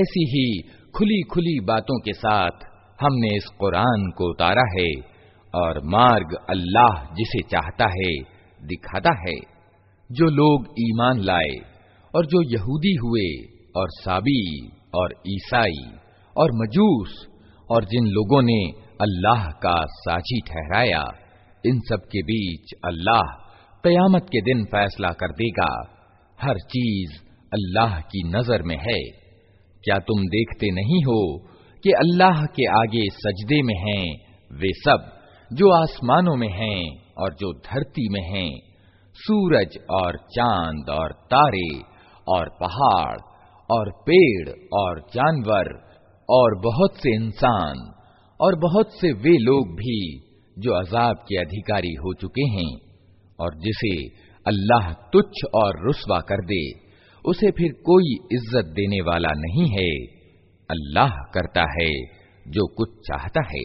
ऐसी ही खुली खुली बातों के साथ हमने इस कुरान को उतारा है और मार्ग अल्लाह जिसे चाहता है दिखाता है। जो लोग ईमान लाए और जो यहूदी हुए और साबी और ईसाई और मजूस और जिन लोगों ने अल्लाह का साझी ठहराया, इन सब के बीच अल्लाह कयामत के दिन फैसला कर देगा। हर चीज़ अल्लाह की नज़र में है। क्या तुम देखते नहीं हो कि अल्लाह के आगे सजदे में हैं, वे सब जो आसमानों में हैं और जो धरती में हैं, सूरज और चाँद और तारे और पहाड़ और पेड़ और जानवर और बहुत से इंसान और बहुत से वे लोग भी जो अजाब के अधिकारी हो चुके हैं और जिसे अल्लाह तुच्छ और रुसवा कर दे, उसे फिर कोई इज़्ज़त देने वाला नहीं है। अल्लाह करता है जो कुछ चाहता है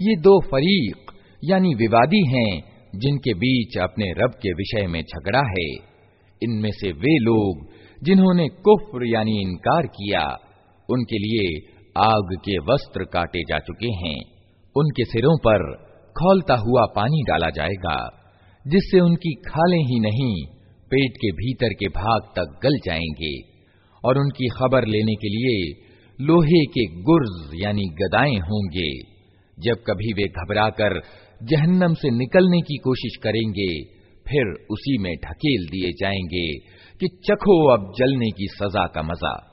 ये दो फरीक यानी विवादी हैं जिनके बीच अपने रब के विषय में झगड़ा है इनमें से वे लोग जिन्होंने कुफ्र यानी इनकार किया उनके लिए आग के वस्त्र काटे जा चुके हैं उनके सिरों पर खोलता हुआ पानी डाला जाएगा जिससे उनकी खाले ही नहीं, पेट के भीतर के भाग तक गल जाएँगे। और उनकी खबर लेने के लिए लोहे के गुर्ज यानी गदाएँ होंगे। जब कभी वे घबराकर जहन्नम से निकलने की कोशिश करेंगे, फिर उसी में ढकेल दिए जाएँगे कि चखो अब जलने की सजा का मज़ा।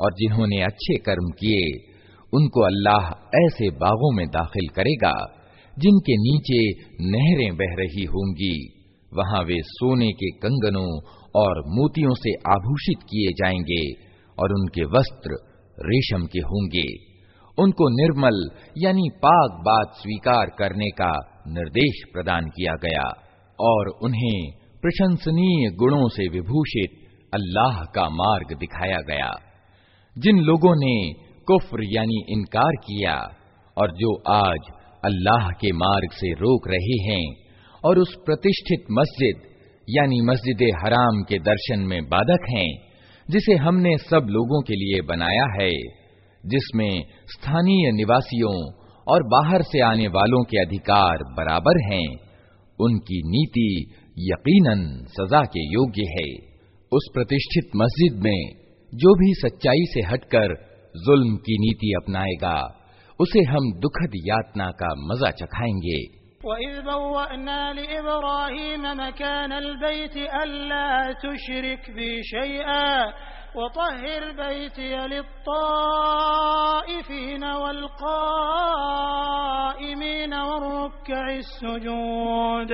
और जिन्होंने अच्छे कर्म किए, उनको अल्लाह ऐसे बागों में दाखिल करेगा, जिनके नीचे नहरें बह रही होंगी। वहाँ वे सोने के कंगनों और मोतियों से आभूषित किए जाएँगे और उनके वस्त्र रेशम के होंगे। उनको निर्मल यानी पाक बात स्वीकार करने का निर्देश प्रदान किया गया और उन्हें प्रशंसनीय गुणों से विभूषित अल्लाह का मार्ग दिखाया गया। जिन लोगों ने कुफ्र यानी इनकार किया और जो आज अल्लाह के मार्ग से रोक रहे हैं और उस प्रतिष्ठित मस्जिद यानी मस्जिद हराम के दर्शन में बाधक हैं, जिसे हमने सब लोगों के लिए बनाया है, जिसमें स्थानीय निवासियों और बाहर से आने वालों के अधिकार बराबर हैं, उनकी नीति यकीनन सजा के योग्य है। उस प्रतिष्ठित मस्जिद में जो भी सच्चाई से हटकर जुल्म की नीति अपनाएगा उसे हम दुखद यातना का मजा चखाएंगे वतहिर बैतियलित्ताइफीन वल्काइमीन वरुक्कइ सुजूद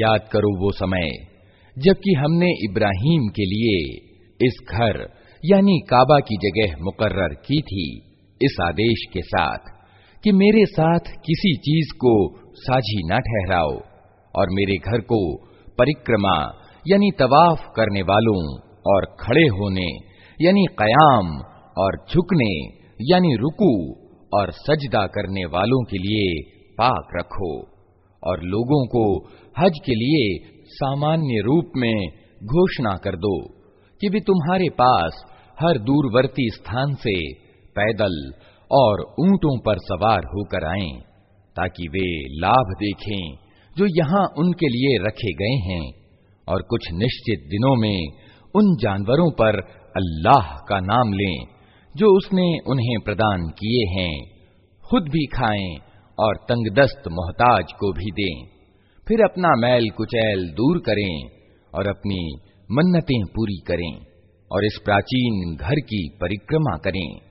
याद करो वो समय जबकि हमने इब्राहिम के लिए इस घर यानी काबा की जगह मुकर्र की थी इस आदेश के साथ कि मेरे साथ किसी चीज को साझी न ठहराओ और मेरे घर को परिक्रमा, यानी तवाफ करने वालों और खड़े होने, यानी कयाम और झुकने, यानी रुकू और सजदा करने वालों के लिए पाक रखो और लोगों को हज के लिए सामान्य रूप में घोषणा कर दो कि भी तुम्हारे पास हर दूरवर्ती स्थान से पैदल और ऊंटों पर सवार होकर आएँ। ताकि वे लाभ देखें, जो यहाँ उनके लिए रखे गए हैं, और कुछ निश्चित दिनों में उन जानवरों पर अल्लाह का नाम लें, जो उसने उन्हें प्रदान किए हैं। खुद भी खाएँ और तंगदस्त मोहताज को भी दें। फिर अपना मैल कुचैल दूर करें और अपनी मन्नतें पूरी करें और इस प्राचीन घर की परिक्रमा करें।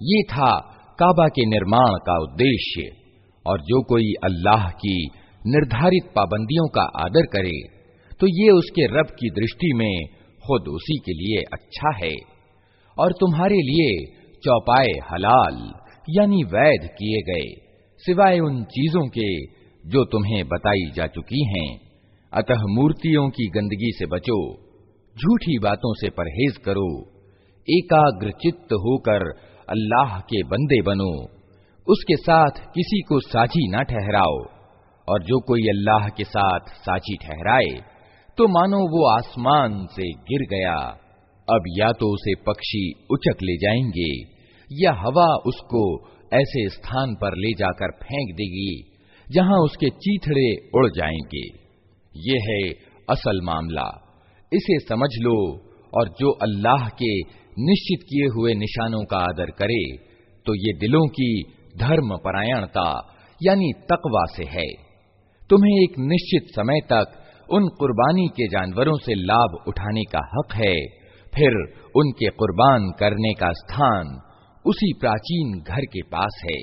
ये था काबा के निर्माण का उद्देश्य और जो कोई अल्लाह की निर्धारित पाबंदियों का आदर करे तो ये उसके रब की दृष्टि में खुद उसी के लिए अच्छा है और तुम्हारे लिए चौपाए हलाल यानी वैध किए गए, सिवाय उन चीज़ों के जो तुम्हें बताई जा चुकी हैं। अतः मूर्तियों की गंदगी से बचो, झूठी बातों से परहेज करो, एकाग्र चित्त होकर अल्लाह के बंदे बनो, उसके साथ किसी को साझी ना ठहराओ, और जो कोई अल्लाह के साथ साझी ठहराए तो मानो वो आसमान से गिर गया। अब या तो उसे पक्षी उचक ले जाएँगे या हवा उसको ऐसे स्थान पर ले जाकर फेंक देगी, जहाँ उसके चीथड़े उड़ जाएँगे। ये है असल मामला। इसे समझ लो और जो अल्लाह के निश्चित किए हुए निशानों का आदर करे तो ये दिलों की धर्म परायणता, यानी तकवा से है। तुम्हें एक निश्चित समय तक उन कुर्बानी के जानवरों से लाभ उठाने का हक है, फिर उनके कुर्बान करने का स्थान उसी प्राचीन घर के पास है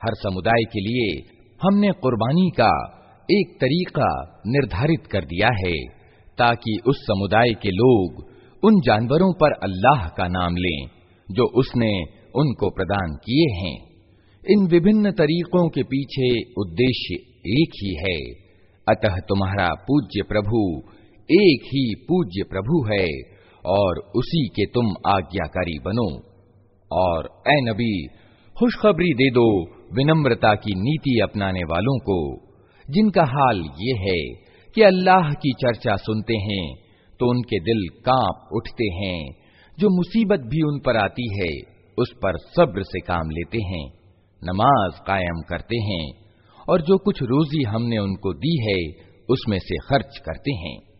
हर समुदाय के लिए हमने कुर्बानी का एक तरीका निर्धारित कर दिया है ताकि उस समुदाय के लोग उन जानवरों पर अल्लाह का नाम लें जो उसने उनको प्रदान किए हैं। इन विभिन्न तरीकों के पीछे उद्देश्य एक ही है। अतः तुम्हारा पूज्य प्रभु एक ही पूज्य प्रभु है और उसी के तुम आज्ञाकारी बनो। और ए नबी, खुशखबरी दे दो विनम्रता की नीति अपनाने वालों को, जिनका हाल ये है कि अल्लाह की चर्चा सुनते हैं तो उनके दिल काँप उठते हैं, जो मुसीबत भी उन पर आती है उस पर सब्र से काम लेते हैं, नमाज़ कायम करते हैं, और जो कुछ रोजी हमने उनको दी है, उसमें से खर्च करते हैं।